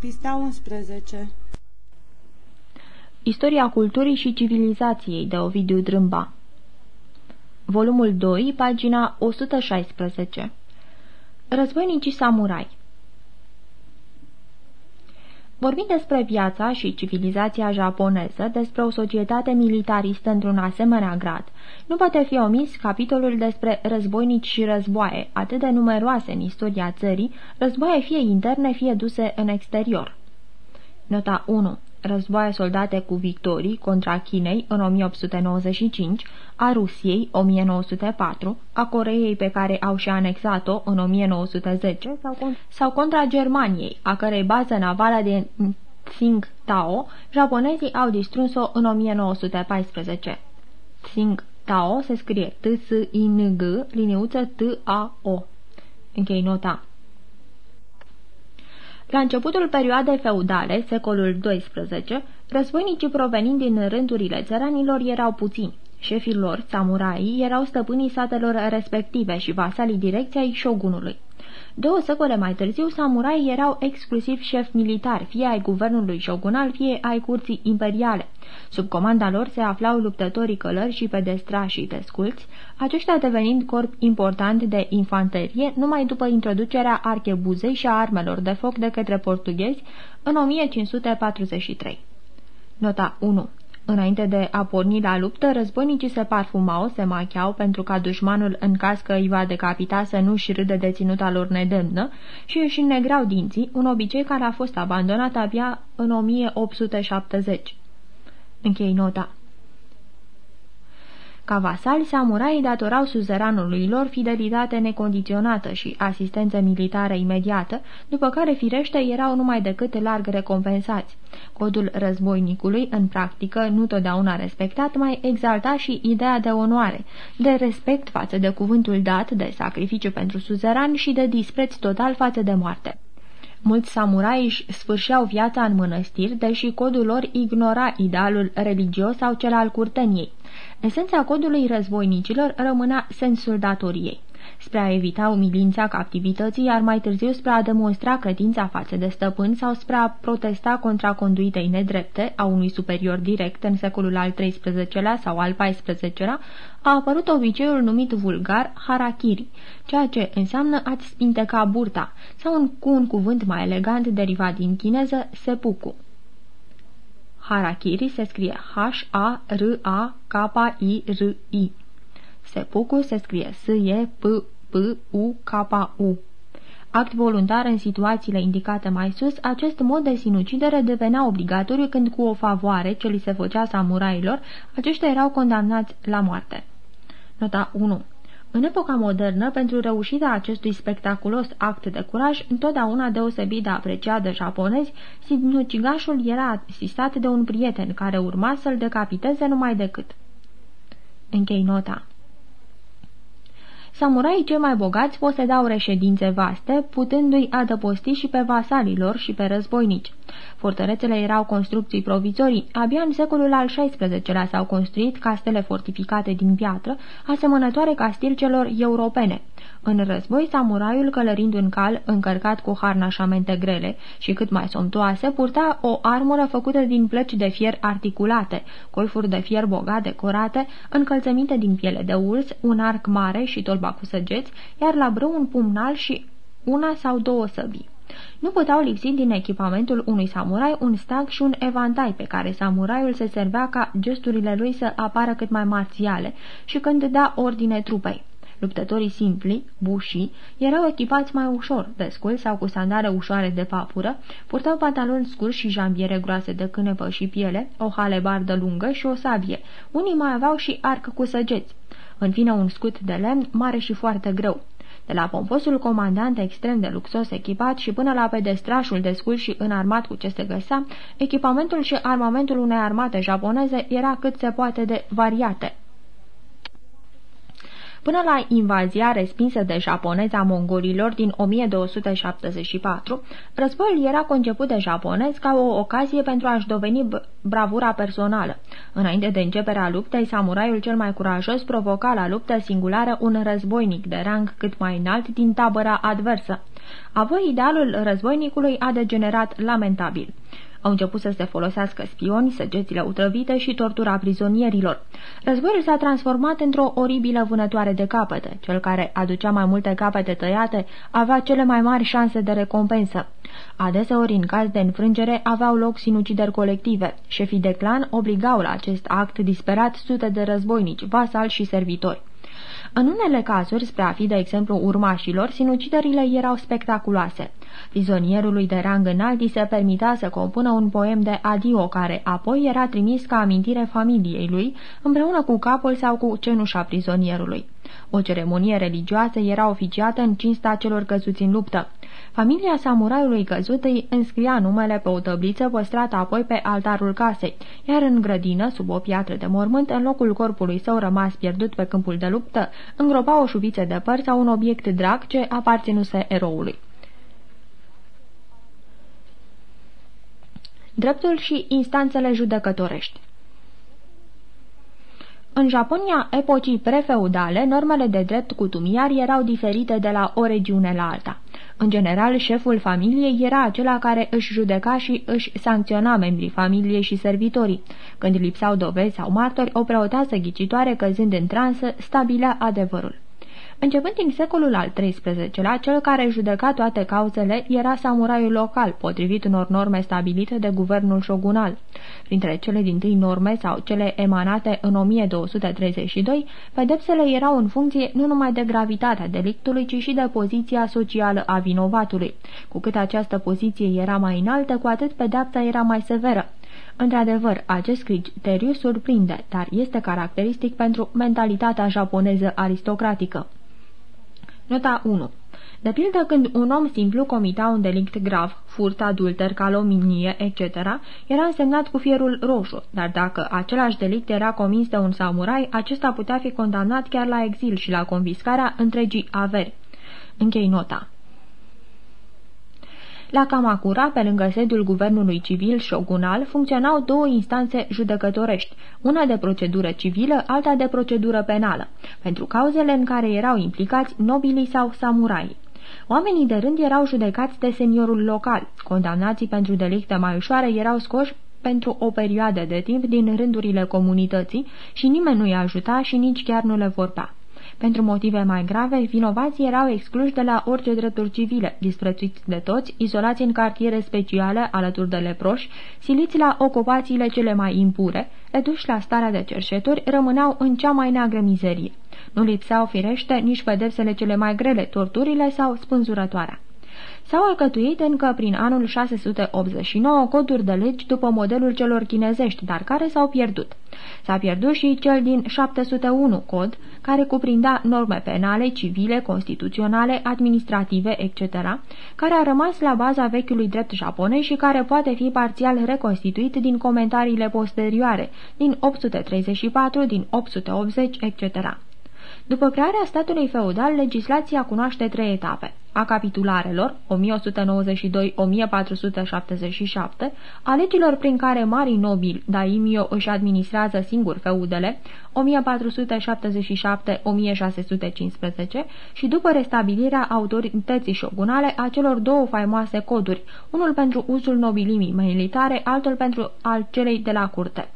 Pista 11 Istoria culturii și civilizației de Ovidiu Drâmba. Volumul 2, pagina 116 Războinicii samurai Vorbind despre viața și civilizația japoneză, despre o societate militaristă într-un asemenea grad, nu poate fi omis capitolul despre războinici și războaie, atât de numeroase în istoria țării, războaie fie interne, fie duse în exterior. Nota 1 războaie soldate cu victorii contra Chinei în 1895, a Rusiei 1904, a Coreei pe care au și anexat-o în 1910 sau, sau contra Germaniei, a cărei bază navală de Tsingtao, japonezii au distrus-o în 1914. Tsingtao se scrie T-S-I-N-G, liniuță T-A-O. Închei nota. La începutul perioadei feudale, secolul XII, războinicii provenind din rândurile țăranilor erau puțini. Șefii lor, samuraii, erau stăpânii satelor respective și vasalii direcției șogunului. Două secole mai târziu, samurai erau exclusiv șefi militari, fie ai guvernului șogunal, fie ai curții imperiale. Sub comanda lor se aflau luptătorii călări și pedestrașii desculți, aceștia devenind corp important de infanterie numai după introducerea archebuzei și a armelor de foc de către portughezi în 1543. Nota 1 Înainte de a porni la luptă, războinicii se parfumau, se machiau pentru ca dușmanul, în caz că îi va decapita, să nu-și râde de ținuta lor nedemnă și își înnegrau dinții, un obicei care a fost abandonat abia în 1870. Închei nota. Ca vasali, samuraii datorau suzeranului lor fidelitate necondiționată și asistență militară imediată, după care firește erau numai decât larg recompensați. Codul războinicului, în practică, nu totdeauna respectat, mai exalta și ideea de onoare, de respect față de cuvântul dat, de sacrificiu pentru suzeran și de dispreț total față de moarte. Mulți samurai își sfârșeau viața în mănăstiri, deși codul lor ignora idealul religios sau cel al curteniei. Esența codului războinicilor rămânea sensul datoriei spre a evita umilința captivității, iar mai târziu spre a demonstra credința față de stăpân sau spre a protesta contra conduitei nedrepte a unui superior direct în secolul al XIII-lea sau al XIV-lea, a apărut obiceiul numit vulgar harakiri, ceea ce înseamnă a-ți spinteca burta, sau un, cu un cuvânt mai elegant derivat din chineză, sepuku. Harakiri se scrie H-A-R-A-K-I-R-I. Sepuku se scrie S-E-P-P-U-K-U. Act voluntar în situațiile indicate mai sus, acest mod de sinucidere devenea obligatoriu când cu o favoare ce li se făcea samurailor, aceștia erau condamnați la moarte. Nota 1 în epoca modernă, pentru reușita acestui spectaculos act de curaj, întotdeauna deosebit de apreciat de japonezi, sinucigașul era asistat de un prieten care urma să-l decapiteze numai decât. Închei nota. Samuraii cei mai bogați posedau reședințe vaste, putându-i adăposti și pe vasalilor și pe războinici. Fortărețele erau construcții provizorii. Abia în secolul al XVI-lea s-au construit castele fortificate din piatră, asemănătoare ca stil celor europene. În război, samuraiul, călărind un cal încărcat cu harnașamente grele și cât mai somptoase, purta o armură făcută din plăci de fier articulate, colfuri de fier bogat decorate, încălțăminte din piele de urs, un arc mare și tolba cu săgeți, iar la brâu un pumnal și una sau două săbii. Nu puteau lipsi din echipamentul unui samurai un stag și un evantai pe care samuraiul se servea ca gesturile lui să apară cât mai marțiale și când da ordine trupei. Luptătorii simpli, bușii, erau echipați mai ușor, descul sau cu sandale ușoare de papură, purtau pantaloni scurți și jambiere groase de cânepă și piele, o halebardă lungă și o sabie. Unii mai aveau și arc cu săgeți. În fine, un scut de lemn mare și foarte greu. De la pomposul comandant extrem de luxos echipat și până la pedestrașul descult și înarmat cu ce se găsea, echipamentul și armamentul unei armate japoneze era cât se poate de variate. Până la invazia respinsă de japonezi a mongolilor din 1274, războiul era conceput de japonezi ca o ocazie pentru a-și doveni bravura personală. Înainte de începerea luptei, samuraiul cel mai curajos provoca la luptă singulară un războinic de rang cât mai înalt din tabăra adversă. Apoi, idealul războinicului a degenerat lamentabil. Au început să se folosească spioni, săgețile utrăvite și tortura prizonierilor. Războiul s-a transformat într-o oribilă vânătoare de capete. Cel care aducea mai multe capete tăiate avea cele mai mari șanse de recompensă. Adeseori, în caz de înfrângere, aveau loc sinucideri colective. Șefii de clan obligau la acest act disperat sute de războinici, vasali și servitori. În unele cazuri, spre a fi de exemplu urmașilor, sinuciderile erau spectaculoase. Prizonierului de rang înalt îi se permita să compună un poem de adio, care apoi era trimis ca amintire familiei lui, împreună cu capul sau cu cenușa prizonierului. O ceremonie religioasă era oficiată în cinsta celor căzuți în luptă. Familia samuraiului căzut îi înscria numele pe o tăbliță păstrată apoi pe altarul casei, iar în grădină, sub o piatră de mormânt, în locul corpului său rămas pierdut pe câmpul de luptă, îngropa o șuviță de păr sau un obiect drag ce aparținuse eroului. Dreptul și instanțele judecătorești în Japonia epocii prefeudale, normele de drept cutumiar erau diferite de la o regiune la alta. În general, șeful familiei era acela care își judeca și își sancționa membrii familiei și servitorii. Când lipsau dovezi sau martori, o preoteasă ghicitoare căzând în transă stabilea adevărul. Începând din secolul al XIII-lea, cel care judeca toate cauzele era samuraiul local, potrivit unor norme stabilite de guvernul șogunal. Printre cele din tâi norme sau cele emanate în 1232, pedepsele erau în funcție nu numai de gravitatea delictului, ci și de poziția socială a vinovatului. Cu cât această poziție era mai înaltă, cu atât pedepsa era mai severă. Într-adevăr, acest criteriu surprinde, dar este caracteristic pentru mentalitatea japoneză aristocratică. Nota 1 de pildă, când un om simplu comita un delict grav, furt, adulter, calominie, etc., era însemnat cu fierul roșu, dar dacă același delict era comis de un samurai, acesta putea fi condamnat chiar la exil și la confiscarea întregii averi. Închei nota. La Kamakura, pe lângă sediul guvernului civil șogunal, funcționau două instanțe judecătorești, una de procedură civilă, alta de procedură penală, pentru cauzele în care erau implicați nobilii sau samurai. Oamenii de rând erau judecați de seniorul local. Condamnații pentru delicte mai ușoare erau scoși pentru o perioadă de timp din rândurile comunității și nimeni nu-i ajuta și nici chiar nu le vorbea. Pentru motive mai grave, vinovații erau excluși de la orice drepturi civile, disprețuiți de toți, izolați în cartiere speciale alături de leproși, siliți la ocupațiile cele mai impure, reduși la starea de cerșeturi, rămâneau în cea mai neagră mizerie. Nu lipseau firește nici pedepsele cele mai grele, torturile sau spânzurătoarea. S-au alcătuit încă prin anul 689 coduri de legi după modelul celor chinezești, dar care s-au pierdut. S-a pierdut și cel din 701 cod, care cuprindea norme penale, civile, constituționale, administrative, etc., care a rămas la baza vechiului drept japonez și care poate fi parțial reconstituit din comentariile posterioare, din 834, din 880, etc. După crearea statului feudal, legislația cunoaște trei etape. A capitularelor, 1192-1477, a legilor prin care marii nobili, daimio, își administrează singur feudele, 1477-1615, și după restabilirea autorității șogunale a celor două faimoase coduri, unul pentru uzul nobilimii militare, altul pentru al celei de la curte.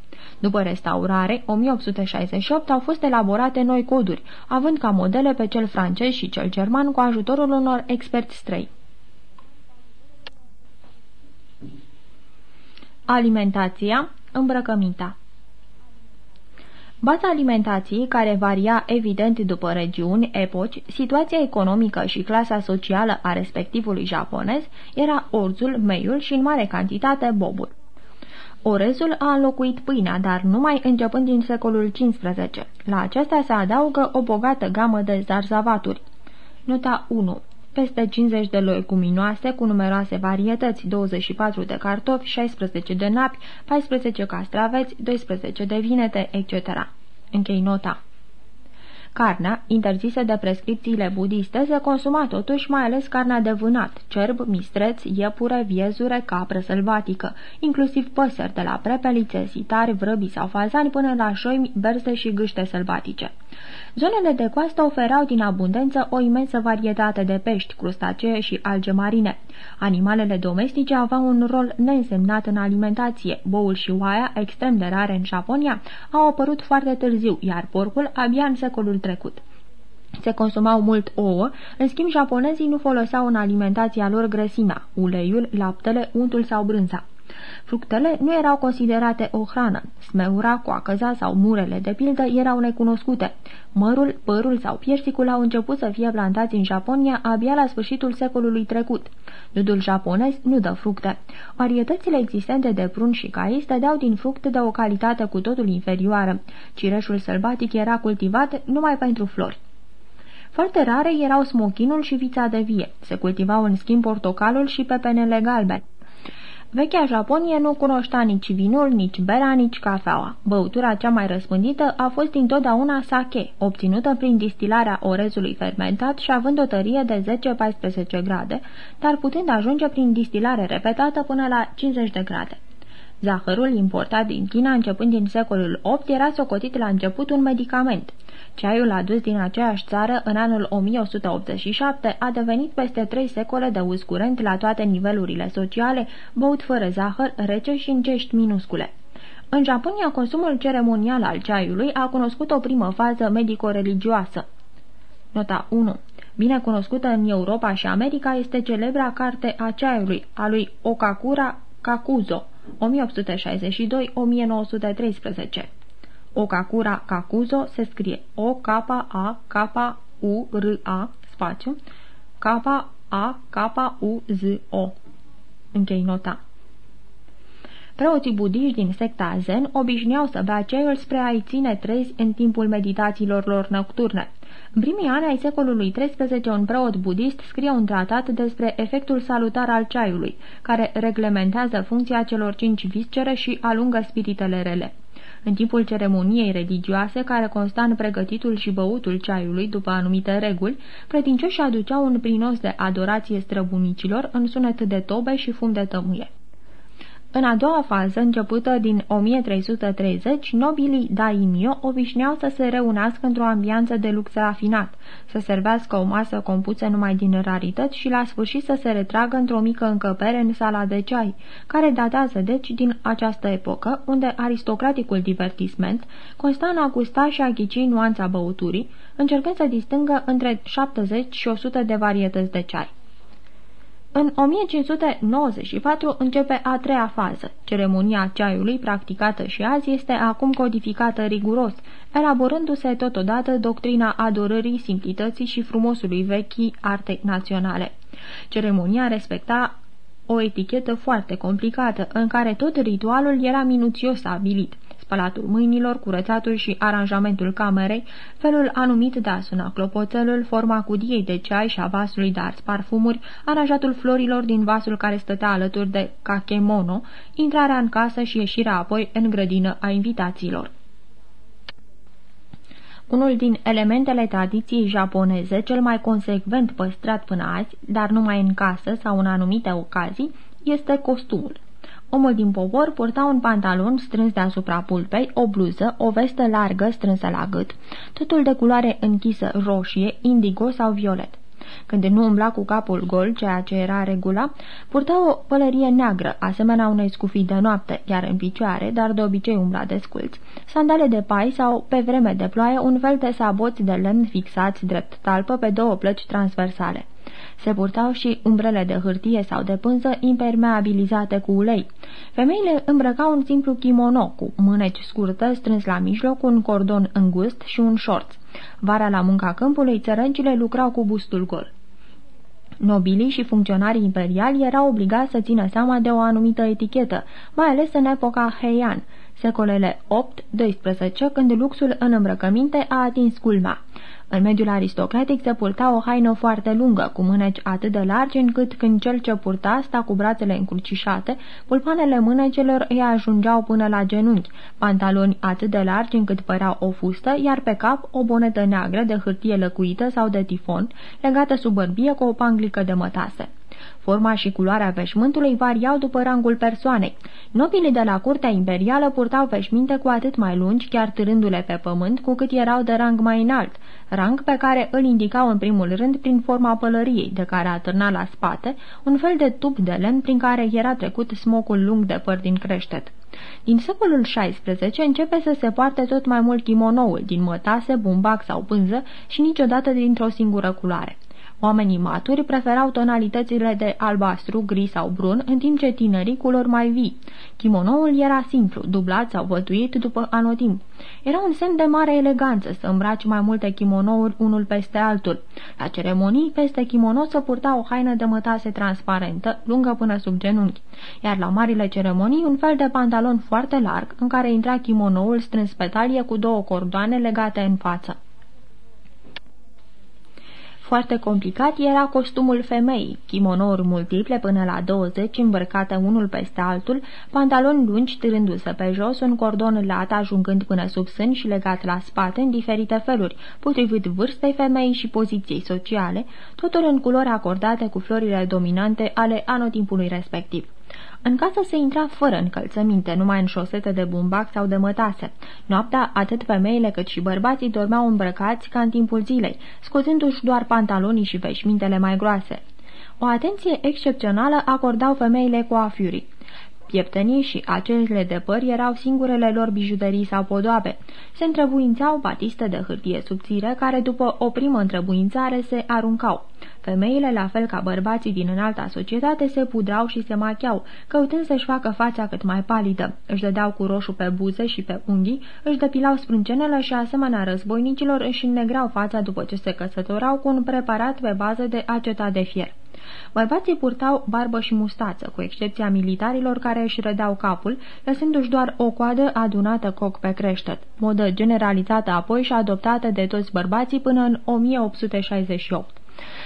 După restaurare, 1868 au fost elaborate noi coduri, având ca modele pe cel francez și cel german cu ajutorul unor experți străini. Alimentația, îmbrăcăminta Baza alimentației, care varia evident după regiuni, epoci, situația economică și clasa socială a respectivului japonez, era orzul, meiul și în mare cantitate bobul. Orezul a înlocuit pâinea, dar numai începând din secolul XV. La acesta se adaugă o bogată gamă de zarzavaturi. Nota 1 peste 50 de leguminoase cu numeroase varietăți, 24 de cartofi, 16 de napi, 14 castraveți, 12 de vinete, etc. Închei nota. Carnea, interzisă de prescripțiile budiste, se consuma totuși mai ales carnea de vânat, cerb, mistreț, iepure, viezure, capră sălbatică, inclusiv păsări de la prepelițe, sitari, vrăbi sau fazani până la șoimi, berze și gâște sălbatice. Zonele de coastă oferau din abundență o imensă varietate de pești, crustacee și alge marine. Animalele domestice aveau un rol neînsemnat în alimentație. Boul și oaia, extrem de rare în Japonia, au apărut foarte târziu, iar porcul abia în secolul trecut. Se consumau mult ouă, în schimb japonezii nu foloseau în alimentația lor grăsimea, uleiul, laptele, untul sau brânza. Fructele nu erau considerate o hrană. Smeura, coacăza sau murele, de pildă, erau necunoscute. Mărul, părul sau piersicul au început să fie plantați în Japonia abia la sfârșitul secolului trecut. Dudul japonez nu dă fructe. Varietățile existente de prun și cai stădeau din fructe de o calitate cu totul inferioară. Cireșul sălbatic era cultivat numai pentru flori. Foarte rare erau smochinul și vița de vie. Se cultivau în schimb portocalul și pepenele galbene. Vechea Japonie nu cunoștea nici vinul, nici berea, nici cafeaua. Băutura cea mai răspândită a fost întotdeauna sake, obținută prin distilarea orezului fermentat și având o tărie de 10-14 grade, dar putând ajunge prin distilare repetată până la 50 de grade. Zahărul importat din China începând din secolul VIII era socotit la început un medicament. Ceaiul adus din aceeași țară în anul 1187 a devenit peste trei secole de uz curent la toate nivelurile sociale, băut fără zahăr, rece și în cești minuscule. În Japonia, consumul ceremonial al ceaiului a cunoscut o primă fază medico-religioasă. Nota 1. Bine cunoscută în Europa și America este celebra carte a ceaiului, a lui Okakura Kakuzo, 1862-1913. Okakura Kakuzo se scrie O-K-A-K-U-R-A, spațiu, K-A-K-U-Z-O. Închei nota. Preoții budiști din secta Zen obișnuiau să bea ceaiul spre a-i ține trezi în timpul meditațiilor lor nocturne. În primii ani ai secolului XIII, un preot budist scrie un tratat despre efectul salutar al ceaiului, care reglementează funcția celor cinci viscere și alungă spiritele rele. În timpul ceremoniei religioase, care consta în pregătitul și băutul ceaiului după anumite reguli, credincioșii aduceau un prinos de adorație străbunicilor în sunet de tobe și fum de tămâie. În a doua fază, începută din 1330, nobilii daimio obișnuiau să se reunească într-o ambianță de lux rafinat, să servească o masă compusă numai din rarități și la sfârșit să se retragă într-o mică încăpere în sala de ceai, care datează deci din această epocă, unde aristocraticul divertisment consta în a gusta și a ghici nuanța băuturii, încercând să distingă între 70 și 100 de varietăți de ceai. În 1594 începe a treia fază. Ceremonia ceaiului, practicată și azi, este acum codificată riguros, elaborându-se totodată doctrina adorării, simplității și frumosului vechii arte naționale. Ceremonia respecta o etichetă foarte complicată, în care tot ritualul era minuțios stabilit spălatul mâinilor, curățatul și aranjamentul camerei, felul anumit de a suna clopoțelul, forma cudiei de ceai și a vasului de ars parfumuri, aranjatul florilor din vasul care stătea alături de kakemono, intrarea în casă și ieșirea apoi în grădină a invitațiilor. Unul din elementele tradiției japoneze, cel mai consecvent păstrat până azi, dar numai în casă sau în anumite ocazii, este costumul. Omul din popor purta un pantalon strâns deasupra pulpei, o bluză, o vestă largă strânsă la gât, totul de culoare închisă roșie, indigo sau violet. Când nu umbla cu capul gol, ceea ce era regula, purta o pălărie neagră, asemenea unei scufii de noapte, iar în picioare, dar de obicei umbla desculți, sandale de pai sau, pe vreme de ploaie, un fel de saboți de lemn fixați drept talpă pe două plăci transversale. Se purtau și umbrele de hârtie sau de pânză impermeabilizate cu ulei. Femeile îmbrăcau un simplu kimono cu mâneci scurtă strâns la mijloc, un cordon îngust și un șorț. Vara la munca câmpului, țărâncile lucrau cu bustul gol. Nobilii și funcționarii imperiali erau obligați să țină seama de o anumită etichetă, mai ales în epoca Heian, secolele 8-12, când luxul în îmbrăcăminte a atins culmea. În mediul aristocratic se purta o haină foarte lungă, cu mâneci atât de largi încât când cel ce purta sta cu brațele încrucișate, pulpanele mânecelor îi ajungeau până la genunchi, pantaloni atât de largi încât păreau o fustă, iar pe cap o bonetă neagră de hârtie lăcuită sau de tifon, legată sub bărbie cu o panglică de mătase. Forma și culoarea veșmântului variau după rangul persoanei. Nobilii de la curtea imperială purtau veșminte cu atât mai lungi, chiar târându-le pe pământ, cu cât erau de rang mai înalt, rang pe care îl indicau în primul rând prin forma pălăriei, de care atârna la spate, un fel de tub de lemn prin care era trecut smocul lung de păr din creștet. Din secolul XVI începe să se poarte tot mai mult kimonoul, din mătase, bumbac sau pânză și niciodată dintr-o singură culoare. Oamenii maturi preferau tonalitățile de albastru, gri sau brun, în timp ce tinerii culori mai vii. Kimonoul era simplu, dublat sau vătuit după anotimp. Era un semn de mare eleganță să îmbraci mai multe kimonouri unul peste altul. La ceremonii, peste kimono se purta o haină de mătase transparentă, lungă până sub genunchi, iar la marile ceremonii un fel de pantalon foarte larg, în care intra kimonoul strâns pe talie cu două cordoane legate în față. Foarte complicat era costumul femeii, kimonouri multiple până la 20 îmbrăcate unul peste altul, pantaloni lungi târându-se pe jos, un cordon lat ajungând până sub sân și legat la spate în diferite feluri, potrivit vârstei femeii și poziției sociale, totul în culori acordate cu florile dominante ale anotimpului respectiv. În casă se intra fără încălțăminte, numai în șosete de bumbac sau de mătase. Noaptea, atât femeile cât și bărbații dormeau îmbrăcați ca în timpul zilei, scoțându-și doar pantalonii și veșmintele mai groase. O atenție excepțională acordau femeile cu afiurii. Pieptenii și acelele de păr erau singurele lor bijuterii sau podoabe. Se întrebuințau batiste de hârtie subțire, care după o primă întrebuințare se aruncau. Femeile, la fel ca bărbații din înalta societate, se pudrau și se machiau, căutând să-și facă fața cât mai palidă. Își dădeau cu roșu pe buze și pe unghii, își depilau sprâncenele și, asemenea războinicilor, își înnegrau fața după ce se căsătorau cu un preparat pe bază de acetat de fier. Bărbații purtau barbă și mustață, cu excepția militarilor care își rădeau capul, lăsându-și doar o coadă adunată coc pe creștet, modă generalizată apoi și adoptată de toți bărbații până în 1868.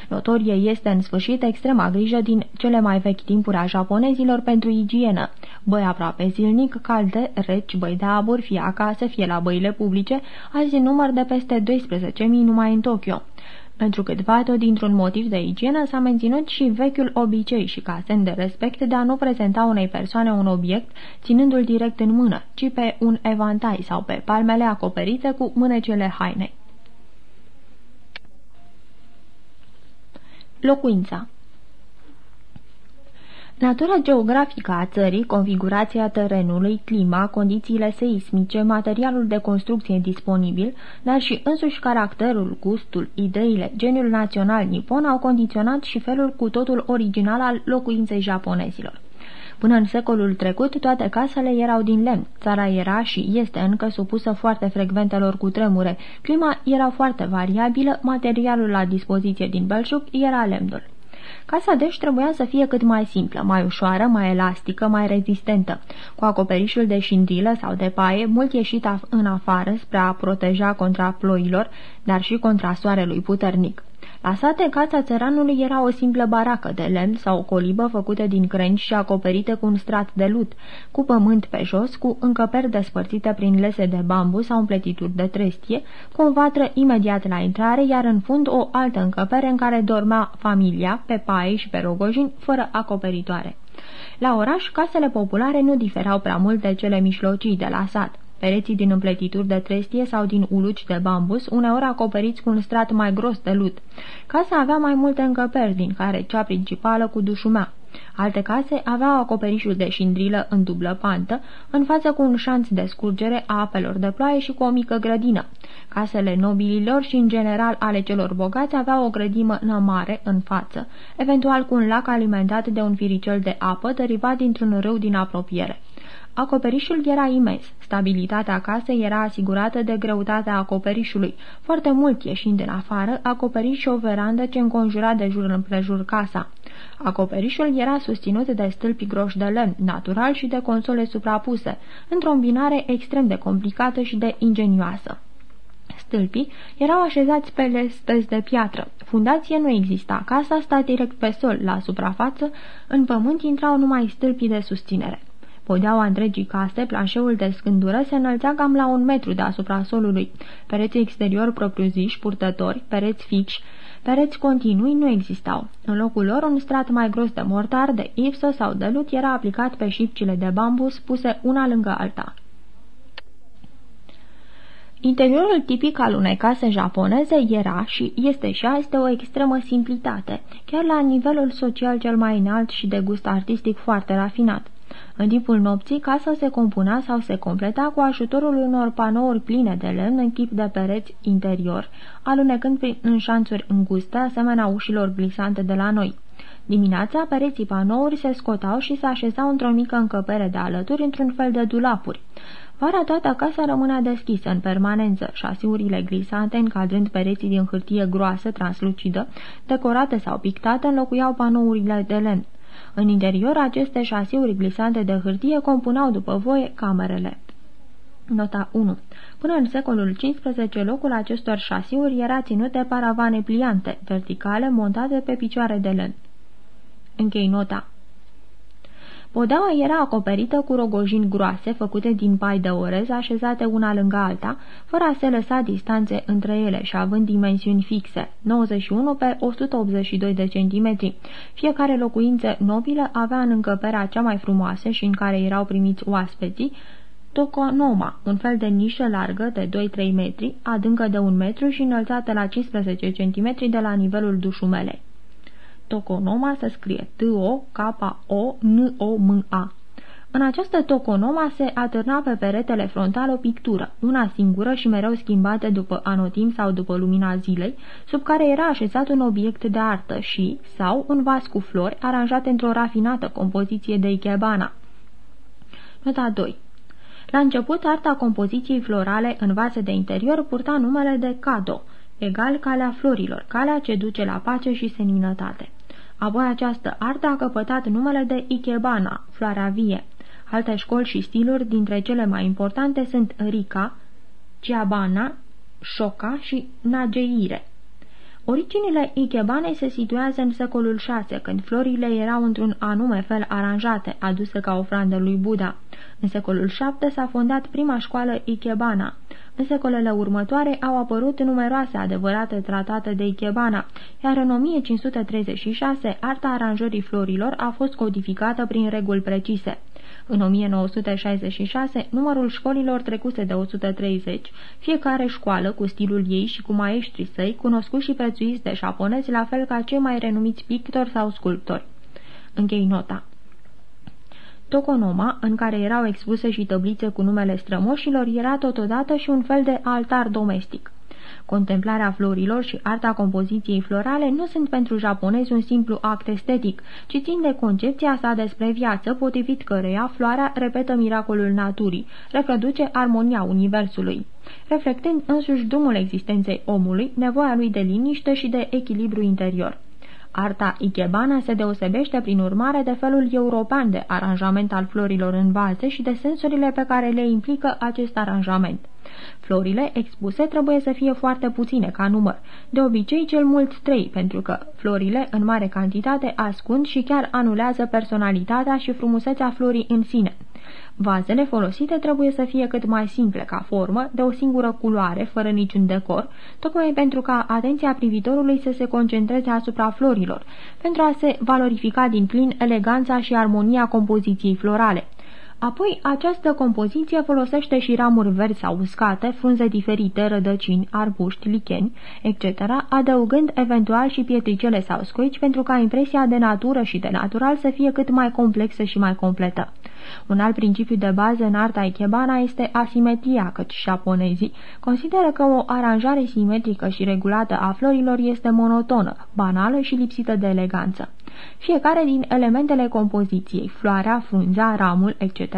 Notorie este în sfârșit extrema grijă din cele mai vechi timpuri a japonezilor pentru igienă. Băi aproape zilnic, calde, reci, băi de abur, fie acasă, fie la băile publice, azi în număr de peste 12.000 numai în Tokyo. Pentru câtva tot dintr-un motiv de igienă s-a menținut și vechiul obicei și ca semn de respect de a nu prezenta unei persoane un obiect ținându-l direct în mână, ci pe un evantai sau pe palmele acoperite cu mânecele hainei. Locuința Natura geografică a țării, configurația terenului, clima, condițiile seismice, materialul de construcție disponibil, dar și însuși caracterul, gustul, ideile, geniul național nipon au condiționat și felul cu totul original al locuinței japonezilor. Până în secolul trecut, toate casele erau din lemn. Țara era și este încă supusă foarte frecventelor cu tremure. Clima era foarte variabilă, materialul la dispoziție din belșug era lemnul. Casa deci trebuia să fie cât mai simplă, mai ușoară, mai elastică, mai rezistentă, cu acoperișul de șindrilă sau de paie, mult ieșit în afară spre a proteja contra ploilor, dar și contra soarelui puternic. La sate, casa țăranului era o simplă baracă de lemn sau o colibă făcută din crengi și acoperită cu un strat de lut, cu pământ pe jos, cu încăperi despărțite prin lese de bambu sau împletituri de trestie, cu o vatră imediat la intrare, iar în fund o altă încăpere în care dormea familia, pe paie și pe rogojini, fără acoperitoare. La oraș, casele populare nu diferau prea mult de cele mișlocii de la sat pereții din împletituri de trestie sau din uluci de bambus, uneori acoperiți cu un strat mai gros de lut. Casa avea mai multe încăperi, din care cea principală cu dușumea. Alte case aveau acoperișul de șindrilă în dublă pantă, în față cu un șanț de scurgere a apelor de ploaie și cu o mică grădină. Casele nobililor și, în general, ale celor bogați aveau o grădină mare în față, eventual cu un lac alimentat de un firicel de apă derivat dintr-un râu din apropiere. Acoperișul era imens. Stabilitatea casei era asigurată de greutatea acoperișului. Foarte mult ieșind în afară, acoperiș și o verandă ce înconjura de jur împrejur casa. Acoperișul era susținut de stâlpi groși de lemn, natural și de console suprapuse, într-o îmbinare extrem de complicată și de ingenioasă. Stâlpii erau așezați pe lestăzi de piatră. Fundație nu exista. Casa sta direct pe sol, la suprafață, în pământ intrau numai stâlpii de susținere. Podeaua întregii case, planșeul de scândură, se înălțea cam la un metru deasupra solului. Pereții exterior propriu-ziși, purtători, pereți fixi, Pereți continui nu existau. În locul lor, un strat mai gros de mortar, de ipsă sau de lut era aplicat pe șipcile de bambus puse una lângă alta. Interiorul tipic al unei case japoneze era și este și azi de o extremă simplitate, chiar la nivelul social cel mai înalt și de gust artistic foarte rafinat. În timpul nopții, casa se compunea sau se completa cu ajutorul unor panouri pline de lemn în chip de pereți interior, alunecând prin înșanțuri înguste, asemenea ușilor glisante de la noi. Dimineața, pereții panouri se scotau și se așezau într-o mică încăpere de alături, într-un fel de dulapuri. Vara toată casa rămânea deschisă în permanență, șasiurile glisante, încadrând pereții din hârtie groasă, translucidă, decorate sau pictate, înlocuiau panourile de lemn. În interior, aceste șasiuri glisante de hârtie compunau după voie camerele. Nota 1. Până în secolul XV, locul acestor șasiuri era ținut de paravane pliante, verticale, montate pe picioare de lemn. Închei nota. Podeaua era acoperită cu rogojini groase, făcute din pai de orez, așezate una lângă alta, fără a se lăsa distanțe între ele și având dimensiuni fixe, 91 pe 182 de centimetri. Fiecare locuință nobilă avea în încăperea cea mai frumoasă și în care erau primiți oaspeții, toconoma, un fel de nișă largă de 2-3 metri, adâncă de un metru și înălțată la 15 cm de la nivelul dușumelei. Toconoma se scrie T-O-K-O-N-O-M-A. În această toconoma se atârna pe peretele frontal o pictură, una singură și mereu schimbată după anotim sau după lumina zilei, sub care era așezat un obiect de artă și, sau un vas cu flori aranjat într-o rafinată compoziție de ikebana. Nota 2 La început, arta compoziției florale în vase de interior purta numele de Kado, egal calea florilor, calea ce duce la pace și seninătate. Apoi această artă a căpătat numele de Ikebana, floarea vie. Alte școli și stiluri dintre cele mai importante sunt Rika, Chiabana, Shoka și Nageire. Originile Ikebanei se situează în secolul VI, când florile erau într-un anume fel aranjate, aduse ca ofrandă lui Buddha. În secolul VII s-a fondat prima școală Ikebana. În secolele următoare au apărut numeroase adevărate tratate de Ikebana, iar în 1536 arta aranjării florilor a fost codificată prin reguli precise. În 1966, numărul școlilor trecuse de 130, fiecare școală cu stilul ei și cu maestrii săi, cunoscuți și prețuiți de japonezi, la fel ca cei mai renumiți pictori sau sculptori. Închei nota. Toconoma, în care erau expuse și tăblițe cu numele strămoșilor, era totodată și un fel de altar domestic. Contemplarea florilor și arta compoziției florale nu sunt pentru japonezi un simplu act estetic, ci țin de concepția sa despre viață, potrivit căreia floarea repetă miracolul naturii, reproduce armonia universului reflectând însuși drumul existenței omului, nevoia lui de liniște și de echilibru interior. Arta ikebana se deosebește prin urmare de felul european de aranjament al florilor în vaze și de sensurile pe care le implică acest aranjament. Florile expuse trebuie să fie foarte puține ca număr, de obicei cel mult trei, pentru că florile în mare cantitate ascund și chiar anulează personalitatea și frumusețea florii în sine. Vazele folosite trebuie să fie cât mai simple ca formă, de o singură culoare, fără niciun decor, tocmai pentru ca atenția privitorului să se concentreze asupra florilor, pentru a se valorifica din plin eleganța și armonia compoziției florale. Apoi, această compoziție folosește și ramuri verzi sau uscate, frunze diferite, rădăcini, arbuști, licheni, etc., adăugând eventual și pietricele sau scoici pentru ca impresia de natură și de natural să fie cât mai complexă și mai completă. Un alt principiu de bază în arta ikebana este asimetria, căci japonezii consideră că o aranjare simetrică și regulată a florilor este monotonă, banală și lipsită de eleganță. Fiecare din elementele compoziției, floarea, frunza, ramul, etc.,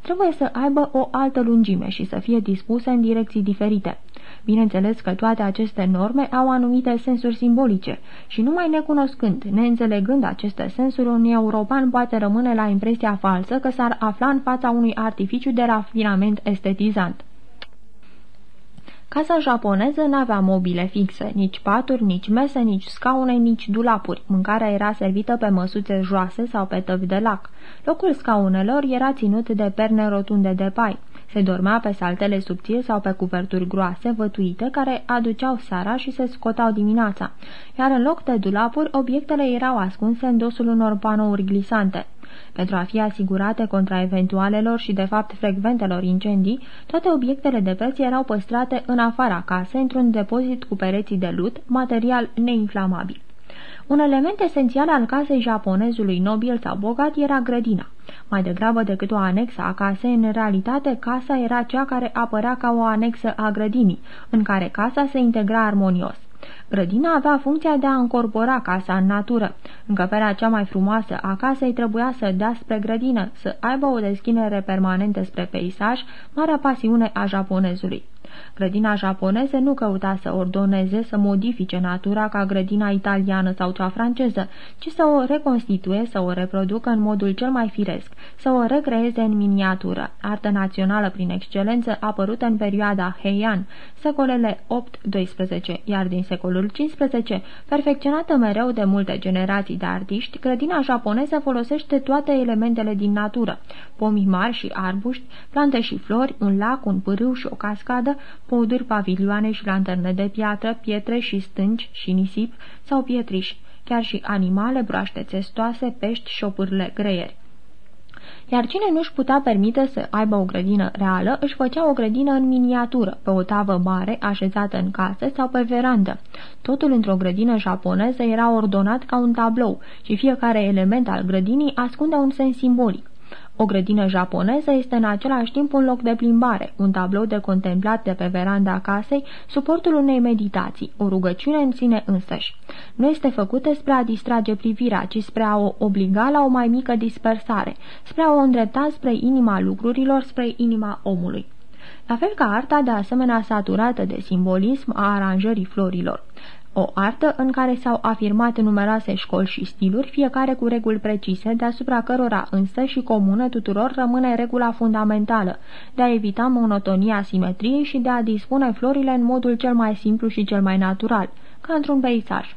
trebuie să aibă o altă lungime și să fie dispuse în direcții diferite. Bineînțeles că toate aceste norme au anumite sensuri simbolice și numai necunoscând, neînțelegând aceste sensuri, un european poate rămâne la impresia falsă că s-ar afla în fața unui artificiu de rafinament estetizant. Casa japoneză n-avea mobile fixe, nici paturi, nici mese, nici scaune, nici dulapuri. Mâncarea era servită pe măsuțe joase sau pe tăvi de lac. Locul scaunelor era ținut de perne rotunde de pai. Se dormea pe saltele subțiri sau pe cuverturi groase, vătuite, care aduceau seara și se scotau dimineața, iar în loc de dulapuri, obiectele erau ascunse în dosul unor panouri glisante. Pentru a fi asigurate contra eventualelor și, de fapt, frecventelor incendii, toate obiectele de preț erau păstrate în afara casei, într-un depozit cu pereții de lut, material neinflamabil. Un element esențial al casei japonezului nobil sau bogat era grădina. Mai degrabă decât o anexă a casei, în realitate casa era cea care apărea ca o anexă a grădinii, în care casa se integra armonios. Grădina avea funcția de a încorpora casa în natură. Încăperea cea mai frumoasă a casei trebuia să dea spre grădină, să aibă o deschidere permanentă spre peisaj, marea pasiune a japonezului. Grădina japoneză nu căuta să ordoneze, să modifice natura ca grădina italiană sau cea franceză, ci să o reconstituie, să o reproducă în modul cel mai firesc, să o recreeze în miniatură, artă națională prin excelență apărută în perioada Heian, secolele 8-12, iar din secolul 15, perfecționată mereu de multe generații de artiști, grădina japoneză folosește toate elementele din natură, pomii mari și arbuști, plante și flori, un lac, un pârâu și o cascadă, poduri, pavilioane și lanterne de piatră, pietre și stânci și nisip sau pietriși, chiar și animale, broaște țestoase, pești, șopârle, greieri. Iar cine nu-și putea permite să aibă o grădină reală, își făcea o grădină în miniatură, pe o tavă mare, așezată în casă sau pe verandă. Totul într-o grădină japoneză era ordonat ca un tablou și fiecare element al grădinii ascunde un sens simbolic. O grădină japoneză este în același timp un loc de plimbare, un tablou de contemplat de pe veranda casei, suportul unei meditații, o rugăciune în sine însăși. Nu este făcută spre a distrage privirea, ci spre a o obliga la o mai mică dispersare, spre a o îndrepta spre inima lucrurilor, spre inima omului. La fel ca arta de asemenea saturată de simbolism a aranjării florilor o artă în care s-au afirmat numeroase școli și stiluri, fiecare cu reguli precise, deasupra cărora însă și comună tuturor rămâne regula fundamentală, de a evita monotonia simetriei și de a dispune florile în modul cel mai simplu și cel mai natural, ca într-un peisaj.